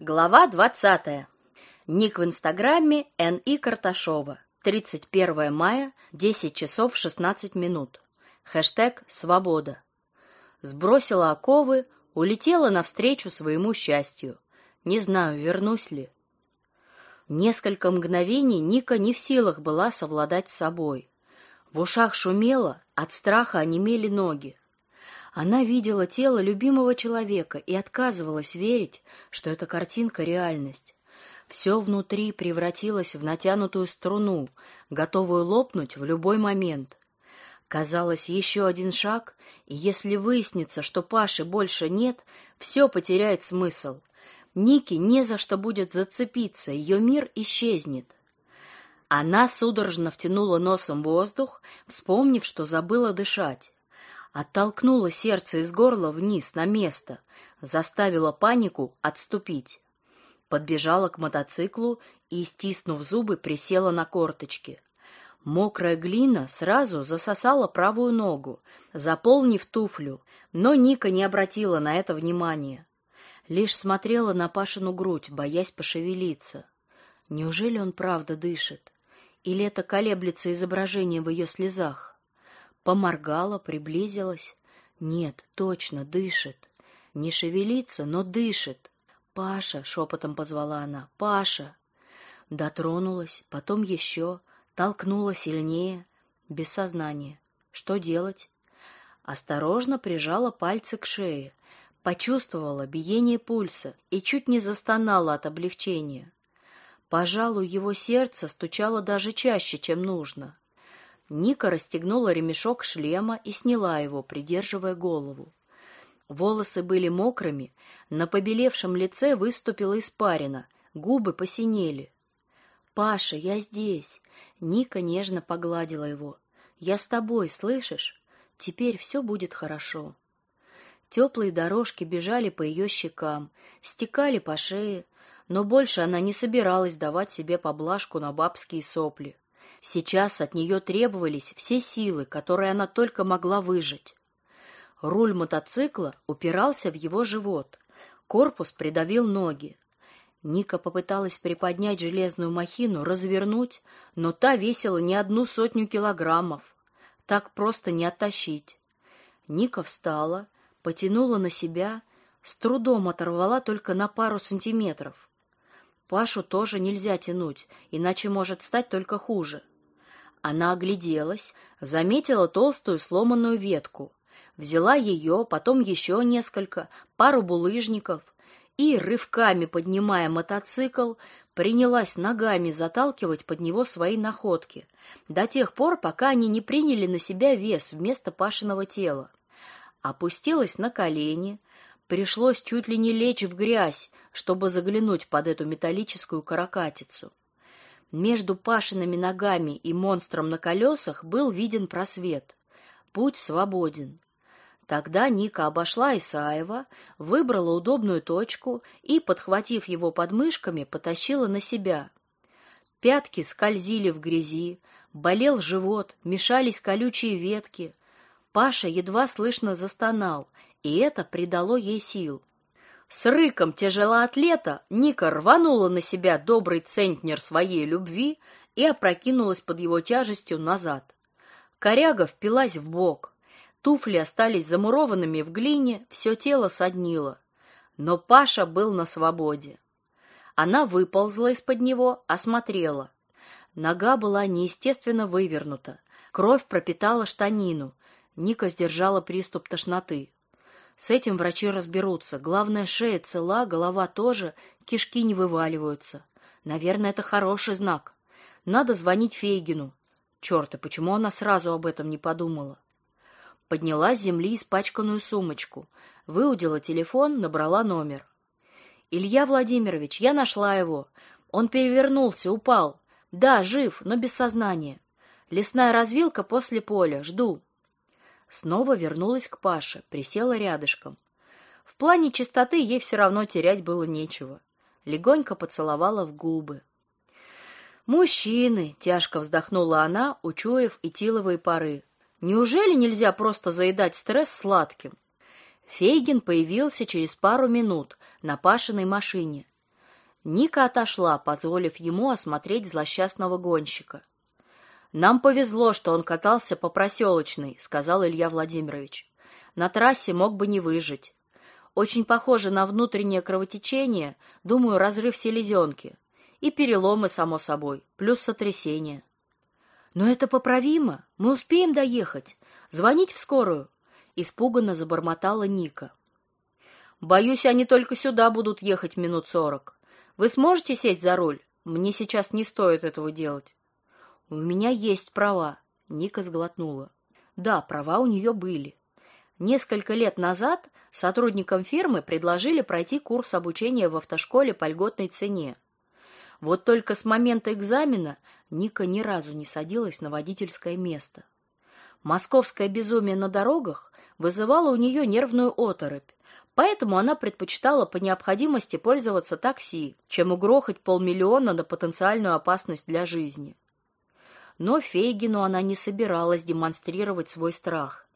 Глава 20. Ник в Инстаграме Н.И. Карташова. 31 мая, 10 часов 16 минут. Хэштег «Свобода». Сбросила оковы, улетела навстречу своему счастью. Не знаю, вернусь ли. Несколько мгновений Ника не в силах была совладать с собой. В ушах шумело, от страха онемели ноги. Она видела тело любимого человека и отказывалась верить, что эта картинка — реальность. Все внутри превратилось в натянутую струну, готовую лопнуть в любой момент. Казалось, еще один шаг, и если выяснится, что Паши больше нет, все потеряет смысл. Ники не за что будет зацепиться, ее мир исчезнет. Она судорожно втянула носом воздух, вспомнив, что забыла дышать оттолкнула сердце из горла вниз на место, заставила панику отступить. Подбежала к мотоциклу и, стиснув зубы, присела на корточки. Мокрая глина сразу засосала правую ногу, заполнив туфлю, но Ника не обратила на это внимания. Лишь смотрела на Пашину грудь, боясь пошевелиться. Неужели он правда дышит? Или это колеблется изображение в ее слезах? Поморгала, приблизилась. Нет, точно, дышит. Не шевелится, но дышит. «Паша!» — шепотом позвала она. «Паша!» Дотронулась, потом еще, толкнула сильнее, без сознания. Что делать? Осторожно прижала пальцы к шее, почувствовала биение пульса и чуть не застонала от облегчения. Пожалуй, его сердце стучало даже чаще, чем нужно. Ника расстегнула ремешок шлема и сняла его, придерживая голову. Волосы были мокрыми, на побелевшем лице выступила испарина, губы посинели. «Паша, я здесь!» Ника нежно погладила его. «Я с тобой, слышишь? Теперь все будет хорошо». Теплые дорожки бежали по ее щекам, стекали по шее, но больше она не собиралась давать себе поблажку на бабские сопли. Сейчас от нее требовались все силы, которые она только могла выжить. Руль мотоцикла упирался в его живот. Корпус придавил ноги. Ника попыталась приподнять железную махину, развернуть, но та весила не одну сотню килограммов. Так просто не оттащить. Ника встала, потянула на себя, с трудом оторвала только на пару сантиметров. Пашу тоже нельзя тянуть, иначе может стать только хуже. Она огляделась, заметила толстую сломанную ветку, взяла ее, потом еще несколько, пару булыжников и, рывками поднимая мотоцикл, принялась ногами заталкивать под него свои находки, до тех пор, пока они не приняли на себя вес вместо Пашиного тела. Опустилась на колени, пришлось чуть ли не лечь в грязь, чтобы заглянуть под эту металлическую каракатицу. Между Пашиными ногами и монстром на колесах был виден просвет. Путь свободен. Тогда Ника обошла Исаева, выбрала удобную точку и, подхватив его подмышками, потащила на себя. Пятки скользили в грязи, болел живот, мешались колючие ветки. Паша едва слышно застонал, и это придало ей сил. С рыком тяжелоатлета Ника рванула на себя добрый центнер своей любви и опрокинулась под его тяжестью назад. Коряга впилась в бок. Туфли остались замурованными в глине, все тело соднило. Но Паша был на свободе. Она выползла из-под него, осмотрела. Нога была неестественно вывернута. Кровь пропитала штанину. Ника сдержала приступ тошноты. С этим врачи разберутся. Главное, шея цела, голова тоже, кишки не вываливаются. Наверное, это хороший знак. Надо звонить Фейгину. Черт, и почему она сразу об этом не подумала? Подняла с земли испачканную сумочку, выудила телефон, набрала номер. «Илья Владимирович, я нашла его. Он перевернулся, упал. Да, жив, но без сознания. Лесная развилка после поля. Жду». Снова вернулась к Паше, присела рядышком. В плане чистоты ей все равно терять было нечего. Легонько поцеловала в губы. «Мужчины!» — тяжко вздохнула она, учуяв этиловые пары. «Неужели нельзя просто заедать стресс сладким?» Фейгин появился через пару минут на Пашиной машине. Ника отошла, позволив ему осмотреть злосчастного гонщика. «Нам повезло, что он катался по проселочной», — сказал Илья Владимирович. «На трассе мог бы не выжить. Очень похоже на внутреннее кровотечение, думаю, разрыв селезенки. И переломы, само собой, плюс сотрясение». «Но это поправимо. Мы успеем доехать. Звонить в скорую?» Испуганно забормотала Ника. «Боюсь, они только сюда будут ехать минут сорок. Вы сможете сесть за руль? Мне сейчас не стоит этого делать». «У меня есть права», — Ника сглотнула. Да, права у нее были. Несколько лет назад сотрудникам фирмы предложили пройти курс обучения в автошколе по льготной цене. Вот только с момента экзамена Ника ни разу не садилась на водительское место. Московское безумие на дорогах вызывало у нее нервную оторопь, поэтому она предпочитала по необходимости пользоваться такси, чем угрохать полмиллиона на потенциальную опасность для жизни. Но Фейгину она не собиралась демонстрировать свой страх.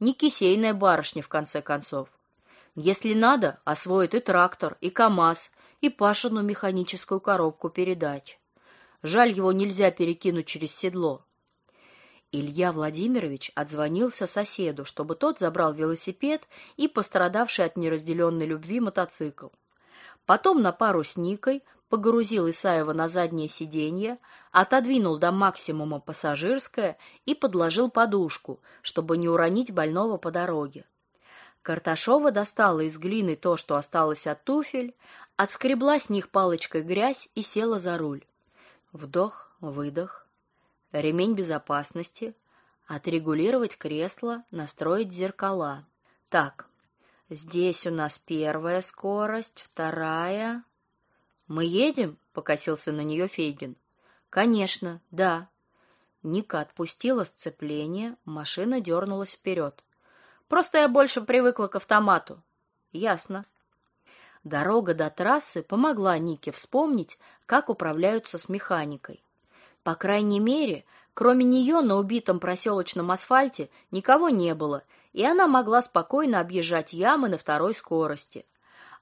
Не кисейная барышня, в конце концов. Если надо, освоит и трактор, и КАМАЗ, и Пашину механическую коробку передач. Жаль, его нельзя перекинуть через седло. Илья Владимирович отзвонился соседу, чтобы тот забрал велосипед и пострадавший от неразделенной любви мотоцикл. Потом на пару с Никой погрузил Исаева на заднее сиденье, отодвинул до максимума пассажирское и подложил подушку, чтобы не уронить больного по дороге. Карташова достала из глины то, что осталось от туфель, отскребла с них палочкой грязь и села за руль. Вдох, выдох, ремень безопасности, отрегулировать кресло, настроить зеркала. Так, здесь у нас первая скорость, вторая. Мы едем? покосился на нее Фейгин. Конечно, да. Ника отпустила сцепление, машина дернулась вперед. Просто я больше привыкла к автомату. Ясно. Дорога до трассы помогла Нике вспомнить, как управляются с механикой. По крайней мере, кроме нее на убитом проселочном асфальте никого не было, и она могла спокойно объезжать ямы на второй скорости.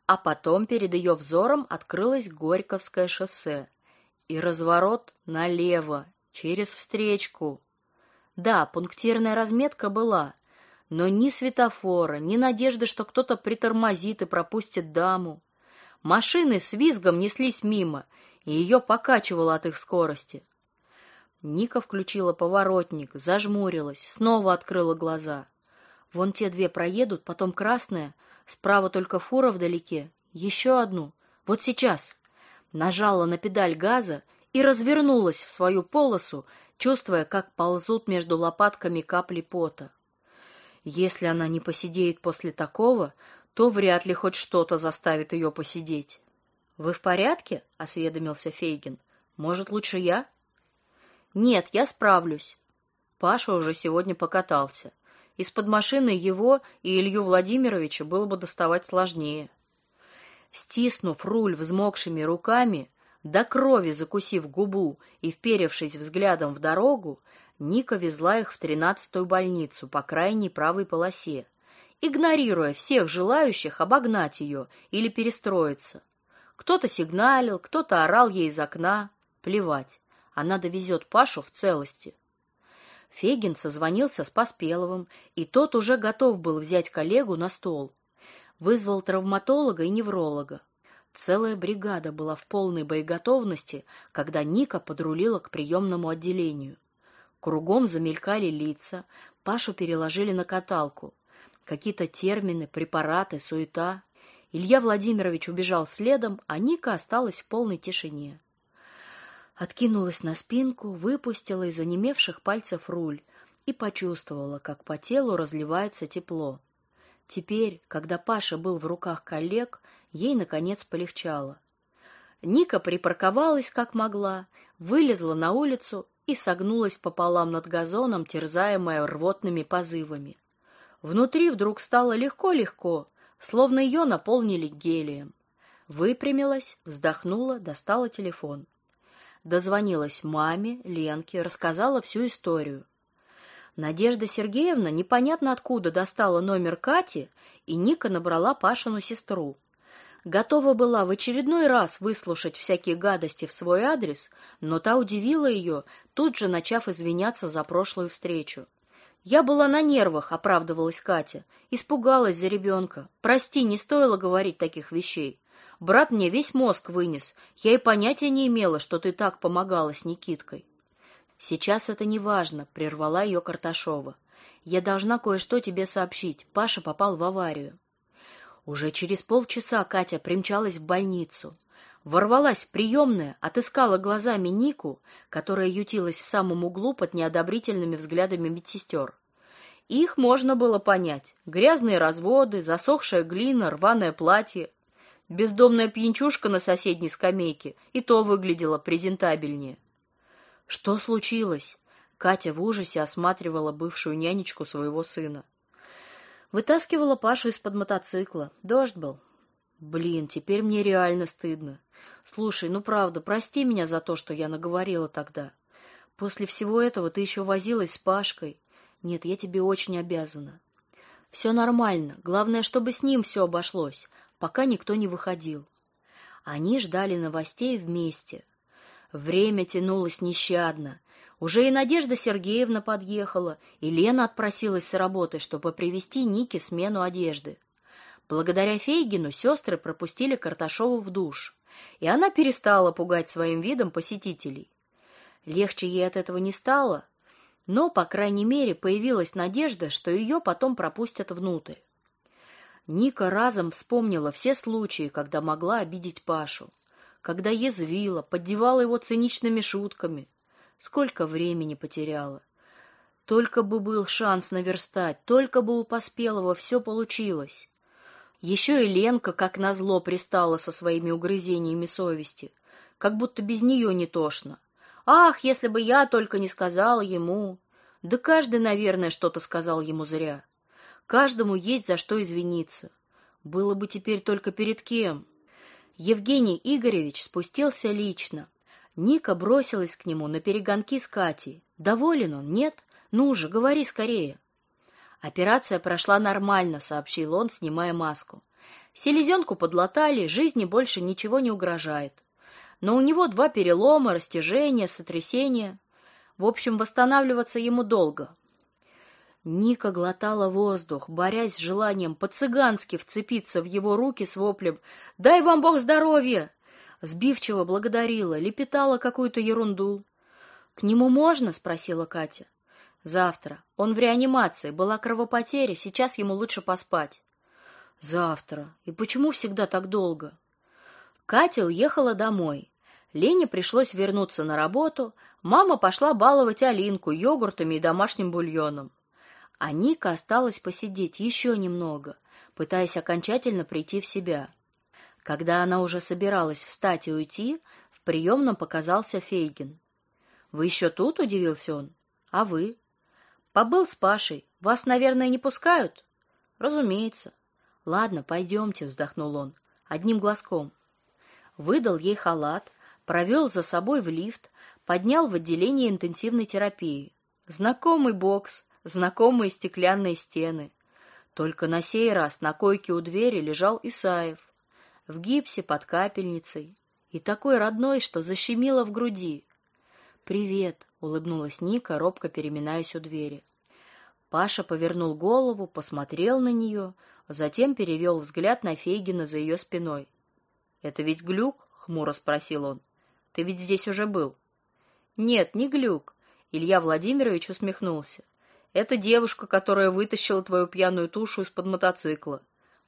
А потом перед ее взором открылось Горьковское шоссе и разворот налево, через встречку. Да, пунктирная разметка была, но ни светофора, ни надежды, что кто-то притормозит и пропустит даму. Машины с визгом неслись мимо, и ее покачивало от их скорости. Ника включила поворотник, зажмурилась, снова открыла глаза. Вон те две проедут, потом красная, справа только фура вдалеке, еще одну. Вот сейчас. Нажала на педаль газа и развернулась в свою полосу, чувствуя, как ползут между лопатками капли пота. Если она не посидеет после такого, то вряд ли хоть что-то заставит ее посидеть. Вы в порядке? осведомился Фейгин. Может, лучше я? Нет, я справлюсь. Паша уже сегодня покатался. Из-под машины его и Илью Владимировича было бы доставать сложнее. Стиснув руль взмокшими руками, до крови закусив губу и вперевшись взглядом в дорогу, Ника везла их в тринадцатую больницу по крайней правой полосе, игнорируя всех желающих обогнать ее или перестроиться. Кто-то сигналил, кто-то орал ей из окна. Плевать. Она довезет Пашу в целости. Фегин созвонился с Поспеловым, и тот уже готов был взять коллегу на стол. Вызвал травматолога и невролога. Целая бригада была в полной боеготовности, когда Ника подрулила к приемному отделению. Кругом замелькали лица, Пашу переложили на каталку. Какие-то термины, препараты, суета. Илья Владимирович убежал следом, а Ника осталась в полной тишине откинулась на спинку, выпустила из онемевших пальцев руль и почувствовала, как по телу разливается тепло. Теперь, когда Паша был в руках коллег, ей наконец полегчало. Ника припарковалась как могла, вылезла на улицу и согнулась пополам над газоном, терзаемая рвотными позывами. Внутри вдруг стало легко-легко, словно ее наполнили гелием. Выпрямилась, вздохнула, достала телефон. Дозвонилась маме, Ленке, рассказала всю историю. Надежда Сергеевна непонятно откуда достала номер Кати, и Ника набрала Пашину сестру. Готова была в очередной раз выслушать всякие гадости в свой адрес, но та удивила ее, тут же начав извиняться за прошлую встречу. «Я была на нервах», — оправдывалась Катя. «Испугалась за ребенка. Прости, не стоило говорить таких вещей. Брат мне весь мозг вынес. Я и понятия не имела, что ты так помогала с Никиткой». «Сейчас это не важно», — прервала ее Карташова. «Я должна кое-что тебе сообщить. Паша попал в аварию». Уже через полчаса Катя примчалась в больницу. Ворвалась в приемную, отыскала глазами Нику, которая ютилась в самом углу под неодобрительными взглядами медсестер. Их можно было понять. Грязные разводы, засохшая глина, рваное платье. Бездомная пьянчушка на соседней скамейке и то выглядела презентабельнее. Что случилось? Катя в ужасе осматривала бывшую нянечку своего сына. Вытаскивала Пашу из-под мотоцикла. Дождь был. Блин, теперь мне реально стыдно. Слушай, ну правда, прости меня за то, что я наговорила тогда. После всего этого ты еще возилась с Пашкой. Нет, я тебе очень обязана. Все нормально. Главное, чтобы с ним все обошлось, пока никто не выходил. Они ждали новостей вместе. Время тянулось нещадно. Уже и Надежда Сергеевна подъехала, и Лена отпросилась с работы, чтобы привезти Нике смену одежды. Благодаря Фейгину сестры пропустили Карташову в душ, и она перестала пугать своим видом посетителей. Легче ей от этого не стало, но, по крайней мере, появилась надежда, что ее потом пропустят внутрь. Ника разом вспомнила все случаи, когда могла обидеть Пашу, когда язвила, поддевала его циничными шутками, Сколько времени потеряла. Только бы был шанс наверстать, только бы у Поспелого все получилось. Еще и Ленка, как назло, пристала со своими угрызениями совести, как будто без нее не тошно. Ах, если бы я только не сказала ему. Да каждый, наверное, что-то сказал ему зря. Каждому есть за что извиниться. Было бы теперь только перед кем. Евгений Игоревич спустился лично, Ника бросилась к нему на перегонки с Катей. Доволен он? Нет? Ну же, говори скорее. Операция прошла нормально, сообщил он, снимая маску. Селезенку подлатали, жизни больше ничего не угрожает. Но у него два перелома, растяжения, сотрясения. В общем, восстанавливаться ему долго. Ника глотала воздух, борясь с желанием по-цыгански вцепиться в его руки с воплем «Дай вам Бог здоровья!» сбивчиво благодарила, лепетала какую-то ерунду. «К нему можно?» — спросила Катя. «Завтра. Он в реанимации, была кровопотеря, сейчас ему лучше поспать». «Завтра. И почему всегда так долго?» Катя уехала домой. Лене пришлось вернуться на работу. Мама пошла баловать Алинку йогуртами и домашним бульоном. А Ника осталась посидеть еще немного, пытаясь окончательно прийти в себя. Когда она уже собиралась встать и уйти, в приемном показался Фейгин. «Вы еще тут?» — удивился он. «А вы?» «Побыл с Пашей. Вас, наверное, не пускают?» «Разумеется». «Ладно, пойдемте», — вздохнул он, одним глазком. Выдал ей халат, провел за собой в лифт, поднял в отделение интенсивной терапии. Знакомый бокс, знакомые стеклянные стены. Только на сей раз на койке у двери лежал Исаев в гипсе под капельницей, и такой родной, что защемило в груди. «Привет», — улыбнулась Ника, робко переминаясь у двери. Паша повернул голову, посмотрел на нее, затем перевел взгляд на Фейгина за ее спиной. «Это ведь глюк?» — хмуро спросил он. «Ты ведь здесь уже был?» «Нет, не глюк», — Илья Владимирович усмехнулся. «Это девушка, которая вытащила твою пьяную тушу из-под мотоцикла.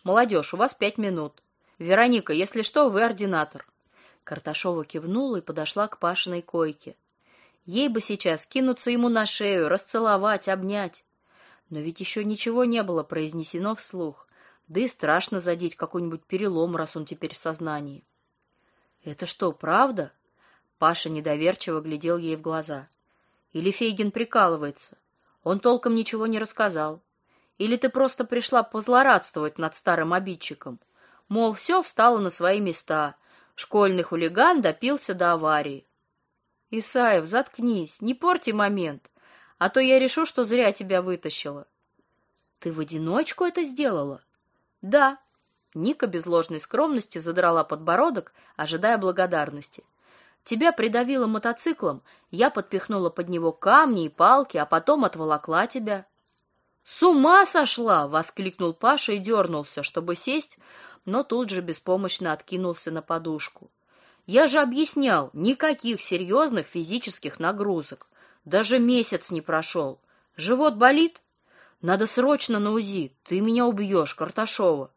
Молодежь, у вас пять минут». Вероника, если что, вы ординатор. Карташова кивнула и подошла к Пашиной койке. Ей бы сейчас кинуться ему на шею, расцеловать, обнять. Но ведь еще ничего не было произнесено вслух. Да и страшно задеть какой-нибудь перелом, раз он теперь в сознании. Это что, правда? Паша недоверчиво глядел ей в глаза. Или Фейгин прикалывается? Он толком ничего не рассказал. Или ты просто пришла позлорадствовать над старым обидчиком? Мол, все встало на свои места. Школьный хулиган допился до аварии. Исаев, заткнись, не порти момент, а то я решу, что зря тебя вытащила. Ты в одиночку это сделала? Да. Ника без ложной скромности задрала подбородок, ожидая благодарности. Тебя придавило мотоциклом, я подпихнула под него камни и палки, а потом отволокла тебя. С ума сошла, воскликнул Паша и дернулся, чтобы сесть, но тут же беспомощно откинулся на подушку. Я же объяснял, никаких серьезных физических нагрузок. Даже месяц не прошел. Живот болит? Надо срочно на УЗИ. Ты меня убьешь, Карташова.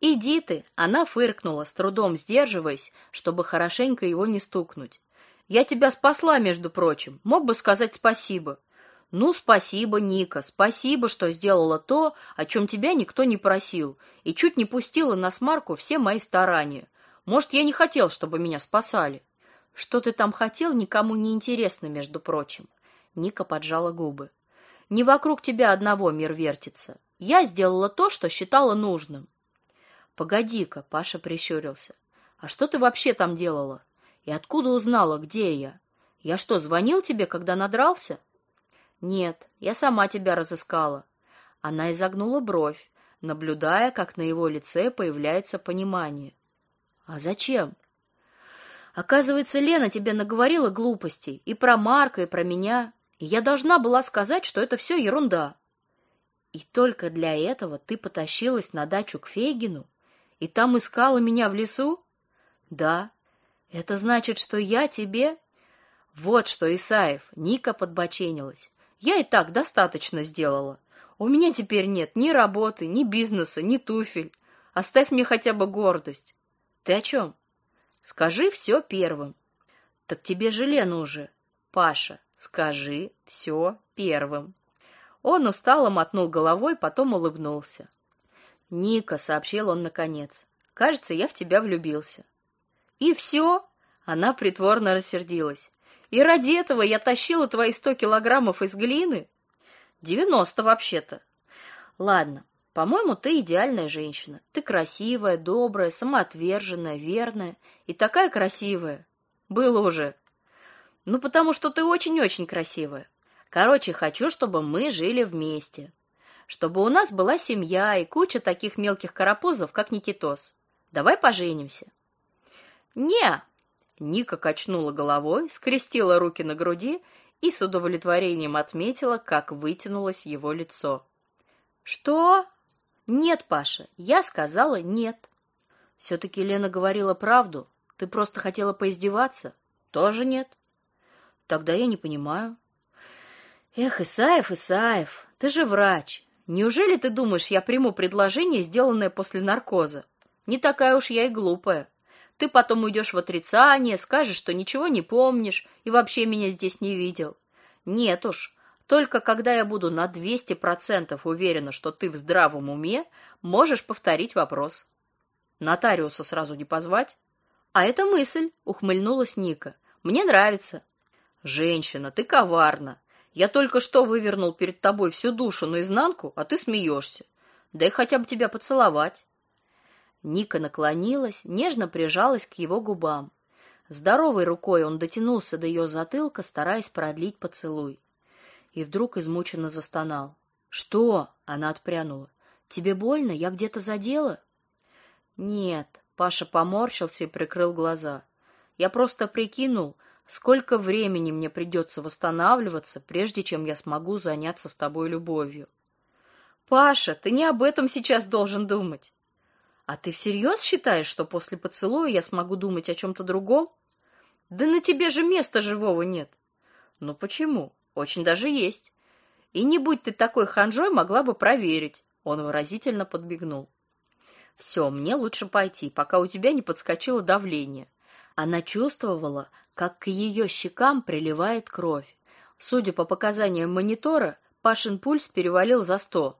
Иди ты, она фыркнула, с трудом сдерживаясь, чтобы хорошенько его не стукнуть. Я тебя спасла, между прочим. Мог бы сказать спасибо. Ну, спасибо, Ника, спасибо, что сделала то, о чем тебя никто не просил, и чуть не пустила на смарку все мои старания. Может, я не хотел, чтобы меня спасали. Что ты там хотел, никому не интересно, между прочим. Ника поджала губы. Не вокруг тебя одного мир вертится. Я сделала то, что считала нужным. Погоди-ка, Паша прищурился. А что ты вообще там делала? И откуда узнала, где я? Я что, звонил тебе, когда надрался? Нет, я сама тебя разыскала. Она изогнула бровь, наблюдая, как на его лице появляется понимание. А зачем? Оказывается, Лена тебе наговорила глупостей и про Марка, и про меня, и я должна была сказать, что это все ерунда. И только для этого ты потащилась на дачу к Фейгину и там искала меня в лесу? Да. Это значит, что я тебе Вот что, Исаев, Ника подбоченилась. Я и так достаточно сделала. У меня теперь нет ни работы, ни бизнеса, ни туфель. Оставь мне хотя бы гордость. Ты о чем? Скажи все первым. Так тебе же Лена уже. Паша, скажи все первым. Он устало мотнул головой, потом улыбнулся. Ника, сообщил он наконец. Кажется, я в тебя влюбился. И все? Она притворно рассердилась. И ради этого я тащила твои сто килограммов из глины? Девяносто вообще-то. Ладно, по-моему, ты идеальная женщина. Ты красивая, добрая, самоотверженная, верная и такая красивая. Было уже. Ну, потому что ты очень-очень красивая. Короче, хочу, чтобы мы жили вместе. Чтобы у нас была семья и куча таких мелких карапузов, как Никитос. Давай поженимся. Не, Ника качнула головой, скрестила руки на груди и с удовлетворением отметила, как вытянулось его лицо. Что? Нет, Паша, я сказала нет. все таки Лена говорила правду. Ты просто хотела поиздеваться? Тоже нет. Тогда я не понимаю. Эх, Исаев, Исаев, ты же врач. Неужели ты думаешь, я приму предложение, сделанное после наркоза? Не такая уж я и глупая. Ты потом уйдешь в отрицание, скажешь, что ничего не помнишь и вообще меня здесь не видел. Нет уж, только когда я буду на 200% уверена, что ты в здравом уме, можешь повторить вопрос. Нотариуса сразу не позвать? А это мысль, ухмыльнулась Ника. Мне нравится. Женщина, ты коварна. Я только что вывернул перед тобой всю душу наизнанку, а ты смеешься. Дай хотя бы тебя поцеловать. Ника наклонилась, нежно прижалась к его губам. Здоровой рукой он дотянулся до ее затылка, стараясь продлить поцелуй. И вдруг измученно застонал. "Что?" она отпрянула. "Тебе больно? Я где-то задела?" "Нет", Паша поморщился и прикрыл глаза. "Я просто прикинул, сколько времени мне придется восстанавливаться, прежде чем я смогу заняться с тобой любовью". "Паша, ты не об этом сейчас должен думать. А ты всерьез считаешь, что после поцелуя я смогу думать о чем то другом? Да на тебе же места живого нет. Ну почему? Очень даже есть. И не будь ты такой ханжой, могла бы проверить. Он выразительно подмигнул. Все, мне лучше пойти, пока у тебя не подскочило давление. Она чувствовала, как к ее щекам приливает кровь. Судя по показаниям монитора, Пашин пульс перевалил за сто.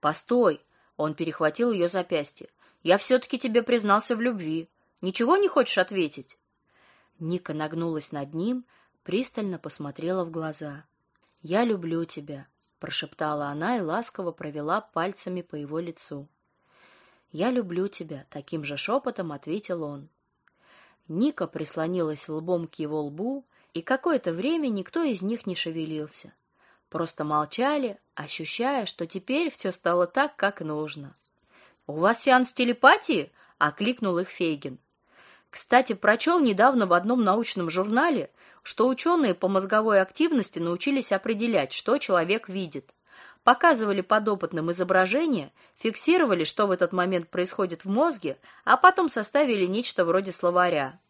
Постой, он перехватил ее запястье. Я все таки тебе признался в любви. Ничего не хочешь ответить? Ника нагнулась над ним, пристально посмотрела в глаза. "Я люблю тебя", прошептала она и ласково провела пальцами по его лицу. "Я люблю тебя", таким же шепотом ответил он. Ника прислонилась лбом к его лбу, и какое-то время никто из них не шевелился. Просто молчали, ощущая, что теперь все стало так, как нужно. У вас сеанс телепатии? окликнул их Фейгин. Кстати, прочел недавно в одном научном журнале, что ученые по мозговой активности научились определять, что человек видит. Показывали подопытным изображения, фиксировали, что в этот момент происходит в мозге, а потом составили нечто вроде словаря.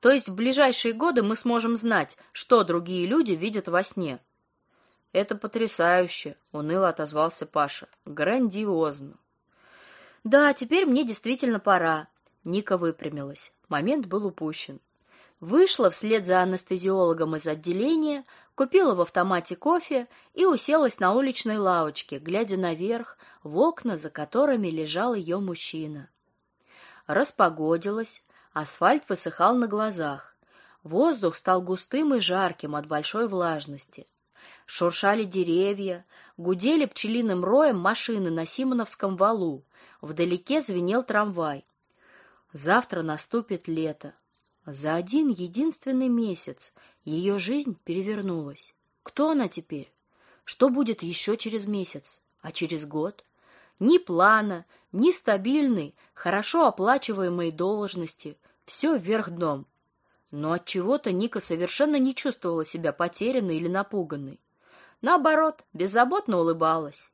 То есть в ближайшие годы мы сможем знать, что другие люди видят во сне. Это потрясающе, уныло отозвался Паша. Грандиозно. Да, теперь мне действительно пора. Ника выпрямилась. Момент был упущен. Вышла вслед за анестезиологом из отделения, купила в автомате кофе и уселась на уличной лавочке, глядя наверх, в окна, за которыми лежал ее мужчина. Распогодилось, асфальт высыхал на глазах. Воздух стал густым и жарким от большой влажности. Шуршали деревья, гудели пчелиным роем машины на Симоновском валу. Вдалеке звенел трамвай. Завтра наступит лето. За один единственный месяц ее жизнь перевернулась. Кто она теперь? Что будет еще через месяц? А через год? Ни плана, ни стабильной, хорошо оплачиваемой должности. Все вверх дном. Но от чего-то Ника совершенно не чувствовала себя потерянной или напуганной. Наоборот, беззаботно улыбалась.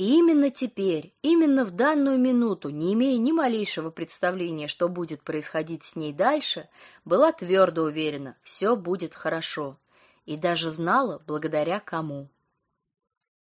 И именно теперь, именно в данную минуту, не имея ни малейшего представления, что будет происходить с ней дальше, была твердо уверена, все будет хорошо, и даже знала, благодаря кому.